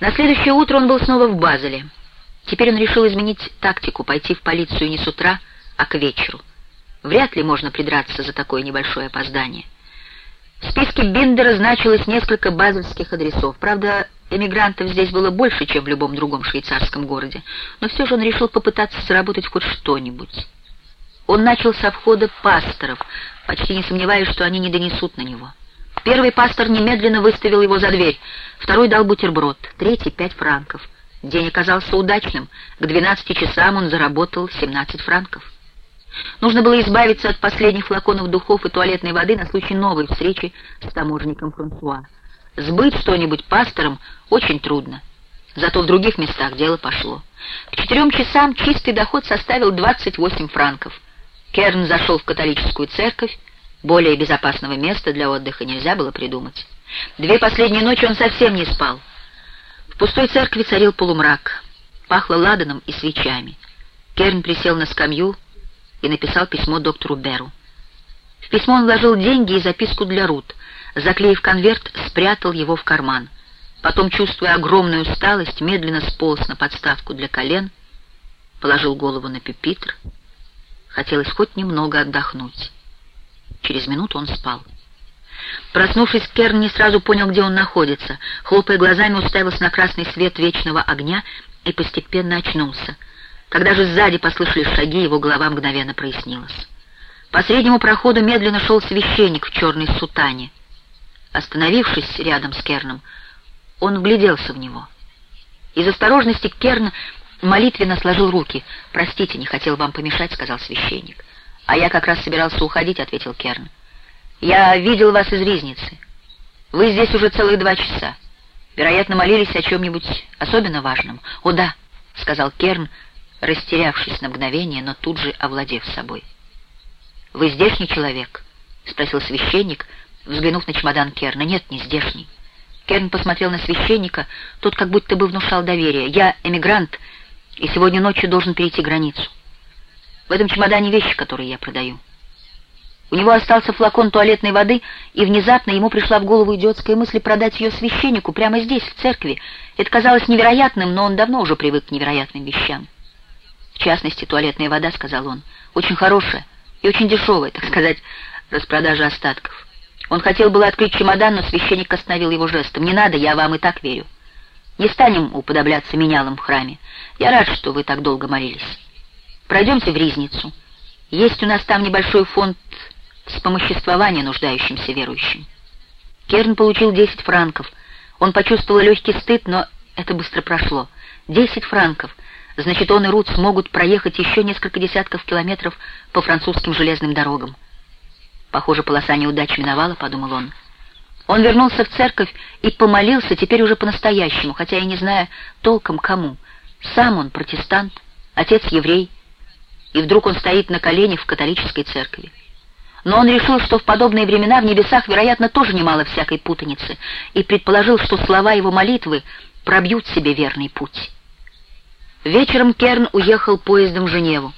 На следующее утро он был снова в Базеле. Теперь он решил изменить тактику, пойти в полицию не с утра, а к вечеру. Вряд ли можно придраться за такое небольшое опоздание. В списке Биндера значилось несколько базельских адресов. Правда, эмигрантов здесь было больше, чем в любом другом швейцарском городе, но все же он решил попытаться заработать хоть что-нибудь. Он начал со входа пасторов, почти не сомневаясь, что они не донесут на него. Первый пастор немедленно выставил его за дверь, второй дал бутерброд, третий — пять франков. День оказался удачным, к двенадцати часам он заработал семнадцать франков. Нужно было избавиться от последних флаконов духов и туалетной воды на случай новой встречи с таможенником Франсуа. Сбыть что-нибудь пастором очень трудно. Зато в других местах дело пошло. К четырем часам чистый доход составил 28 франков. Керн зашел в католическую церковь. Более безопасного места для отдыха нельзя было придумать. Две последние ночи он совсем не спал. В пустой церкви царил полумрак. Пахло ладаном и свечами. Керн присел на скамью и написал письмо доктору Беру. В письмо он вложил деньги и записку для Рут. Заклеив конверт, спрятал его в карман. Потом, чувствуя огромную усталость, медленно сполз на подставку для колен, положил голову на пюпитр. Хотелось хоть немного отдохнуть. Через минуту он спал. Проснувшись, Керн не сразу понял, где он находится. Хлопая глазами, уставился на красный свет вечного огня и постепенно очнулся. Когда же сзади послышались шаги, его голова мгновенно прояснилась. По среднему проходу медленно шел священник в черной сутане. Остановившись рядом с Керном, он вгляделся в него. Из осторожности Керн молитвенно сложил руки. «Простите, не хотел вам помешать», — сказал священник. «А я как раз собирался уходить», — ответил Керн. «Я видел вас из ризницы. Вы здесь уже целых два часа. Вероятно, молились о чем-нибудь особенно важном». «О да», — сказал Керн, растерявшись на мгновение, но тут же овладев собой. «Вы здешний человек?» — спросил священник, взглянув на чемодан Керна. «Нет, не здешний». Керн посмотрел на священника, тот как будто бы внушал доверие. «Я эмигрант, и сегодня ночью должен перейти границу. В этом чемодане вещи, которые я продаю». У него остался флакон туалетной воды, и внезапно ему пришла в голову идиотская мысль продать ее священнику прямо здесь, в церкви. Это казалось невероятным, но он давно уже привык к невероятным вещам. «В частности, туалетная вода», — сказал он, — «очень хорошая и очень дешевая, так сказать, распродажа остатков». Он хотел было открыть чемодан, но священник остановил его жестом. «Не надо, я вам и так верю. Не станем уподобляться менялам в храме. Я рад, что вы так долго молились. Пройдемте в Ризницу. Есть у нас там небольшой фонд вспомоществования нуждающимся верующим». Керн получил десять франков. Он почувствовал легкий стыд, но это быстро прошло. Десять франков — Значит, он и Рут смогут проехать еще несколько десятков километров по французским железным дорогам. Похоже, полоса неудач миновала, подумал он. Он вернулся в церковь и помолился теперь уже по-настоящему, хотя и не зная толком кому. Сам он протестант, отец еврей, и вдруг он стоит на коленях в католической церкви. Но он решил, что в подобные времена в небесах, вероятно, тоже немало всякой путаницы, и предположил, что слова его молитвы пробьют себе верный путь. Вечером Керн уехал поездом в Женеву.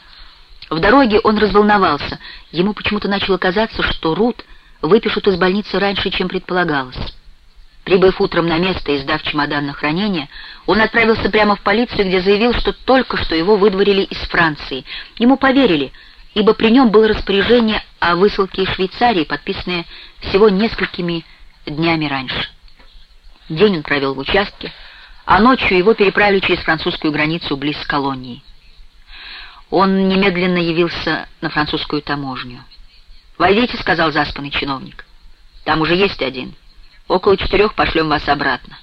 В дороге он разволновался. Ему почему-то начало казаться, что Рут выпишут из больницы раньше, чем предполагалось. Прибыв утром на место и сдав чемодан на хранение, он отправился прямо в полицию, где заявил, что только что его выдворили из Франции. Ему поверили, ибо при нем было распоряжение о высылке из Швейцарии, подписанное всего несколькими днями раньше. День он провел в участке, а ночью его переправили через французскую границу близ колонии. Он немедленно явился на французскую таможню. «Войдите», — сказал заспанный чиновник. «Там уже есть один. Около четырех пошлем вас обратно».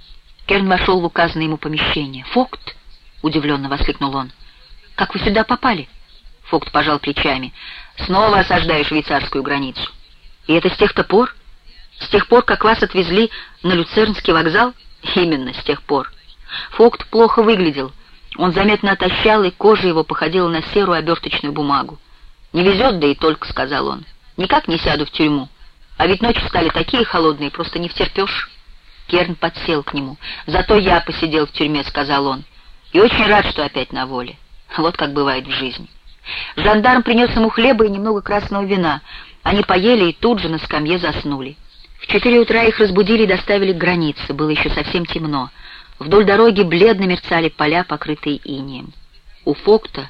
Керн вошел в указанное ему помещение. «Фокт!» — удивленно воскликнул он. «Как вы сюда попали?» Фокт пожал плечами. «Снова осаждаю швейцарскую границу. И это с тех-то пор? С тех пор, как вас отвезли на Люцернский вокзал? Именно с тех пор. Фокт плохо выглядел. Он заметно отощал, и кожа его походила на серую оберточную бумагу. «Не везет, да и только», — сказал он. «Никак не сяду в тюрьму. А ведь ночи стали такие холодные, просто не втерпешь». Керн подсел к нему. «Зато я посидел в тюрьме», — сказал он. «И очень рад, что опять на воле. Вот как бывает в жизни». Жандарм принес ему хлеба и немного красного вина. Они поели и тут же на скамье заснули. В четыре утра их разбудили и доставили к границе. Было еще совсем темно. Вдоль дороги бледно мерцали поля, покрытые инеем. У Фокта